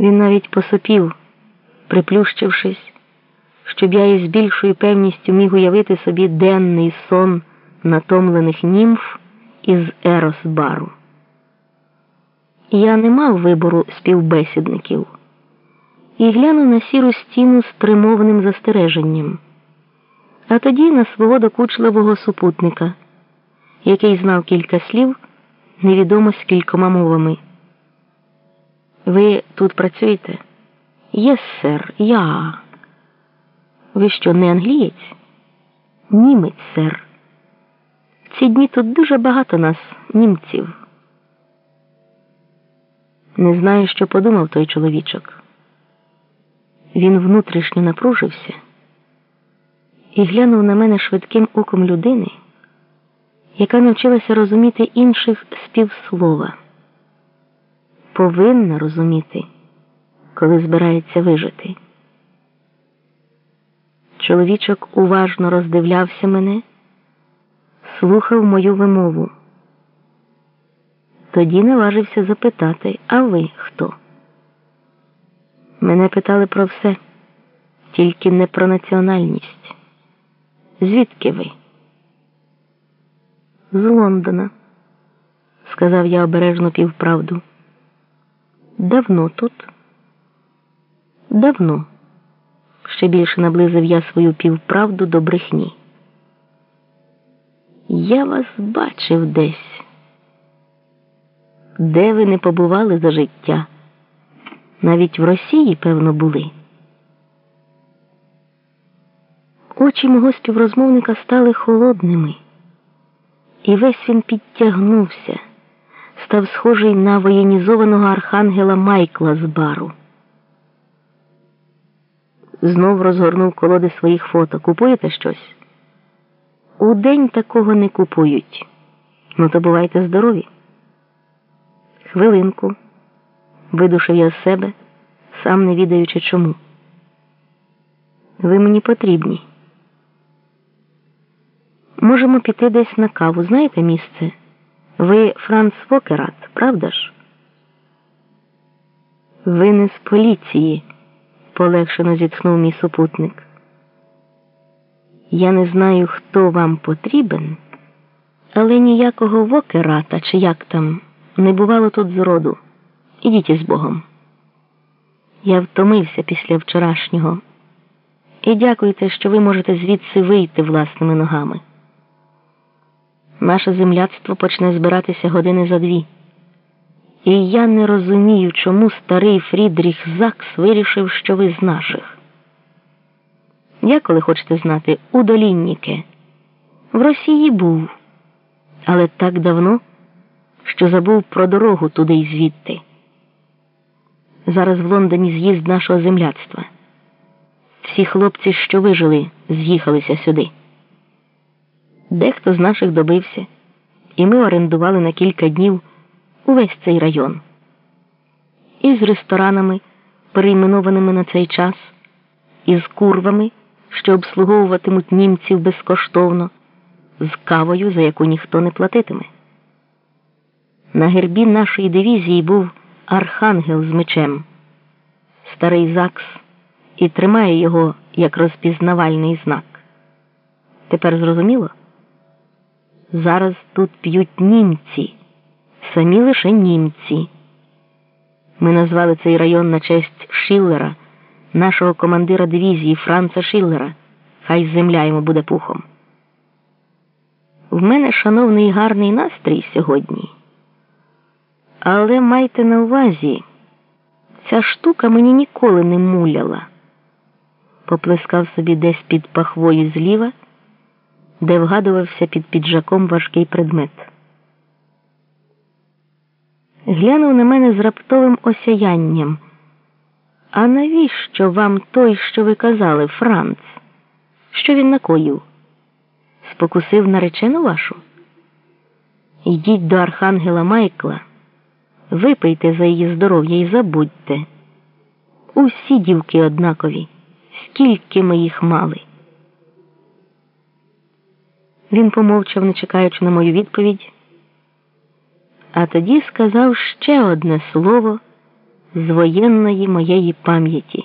Він навіть посопів, приплющившись, щоб я із більшою певністю міг уявити собі денний сон натомлених німф із Ерос-бару. Я не мав вибору співбесідників і глянув на сіру стіну з примовним застереженням, а тоді на свого докучливого супутника, який знав кілька слів невідомо скількома мовами. Ви тут працюєте? Yes, sir, я. Ви що, не англієць? Німець, sir. Ці дні тут дуже багато нас, німців. Не знаю, що подумав той чоловічок. Він внутрішньо напружився і глянув на мене швидким оком людини, яка навчилася розуміти інших співслова. Повинна розуміти, коли збирається вижити. Чоловічок уважно роздивлявся мене, слухав мою вимову. Тоді наважився запитати, а ви хто? Мене питали про все, тільки не про національність. Звідки ви? З Лондона, сказав я обережно півправду. Давно тут? Давно. Ще більше наблизив я свою півправду до брехні. Я вас бачив десь. Де ви не побували за життя? Навіть в Росії, певно, були. Очі мого співрозмовника стали холодними, і весь він підтягнувся, став схожий на воєнізованого архангела Майкла з бару. Знов розгорнув колоди своїх фото. Купуєте щось? У день такого не купують. Ну, то бувайте здорові. Хвилинку. Видушив я з себе, сам не відаючи чому. Ви мені потрібні. Можемо піти десь на каву. Знаєте місце? Ви Франц Фокерат, правда ж? Ви не з поліції, полегшено зітхнув мій супутник. Я не знаю, хто вам потрібен, але ніякого вокерата чи як там не бувало тут зроду. Ідіть із Богом. Я втомився після вчорашнього. І дякуйте, що ви можете звідси вийти власними ногами. Наше земляцтво почне збиратися години за дві. І я не розумію, чому старий Фрідріх Закс вирішив, що ви з наших. Я, коли хочете знати, у Долінніке. В Росії був, але так давно, що забув про дорогу туди й звідти. Зараз в Лондоні з'їзд нашого земляцтва. Всі хлопці, що вижили, з'їхалися сюди. Дехто з наших добився, і ми орендували на кілька днів увесь цей район. І з ресторанами, перейменованими на цей час, і з курвами, що обслуговуватимуть німців безкоштовно, з кавою, за яку ніхто не платитиме. На гербі нашої дивізії був архангел з мечем, старий ЗАГС, і тримає його як розпізнавальний знак. Тепер зрозуміло? Зараз тут п'ють німці, самі лише німці. Ми назвали цей район на честь Шиллера, нашого командира дивізії Франца Шиллера. Хай земля йому буде пухом. В мене шановний гарний настрій сьогодні. Але майте на увазі, ця штука мені ніколи не муляла. Поплескав собі десь під пахвою зліва де вгадувався під піджаком важкий предмет. Глянув на мене з раптовим осяянням. А навіщо вам той, що ви казали, Франц? Що він накоїв? Спокусив наречену вашу? Йдіть до архангела Майкла, випийте за її здоров'я і забудьте. Усі дівки однакові, скільки ми їх мали. Він помовчав, не чекаючи на мою відповідь, а тоді сказав ще одне слово з воєнної моєї пам'яті.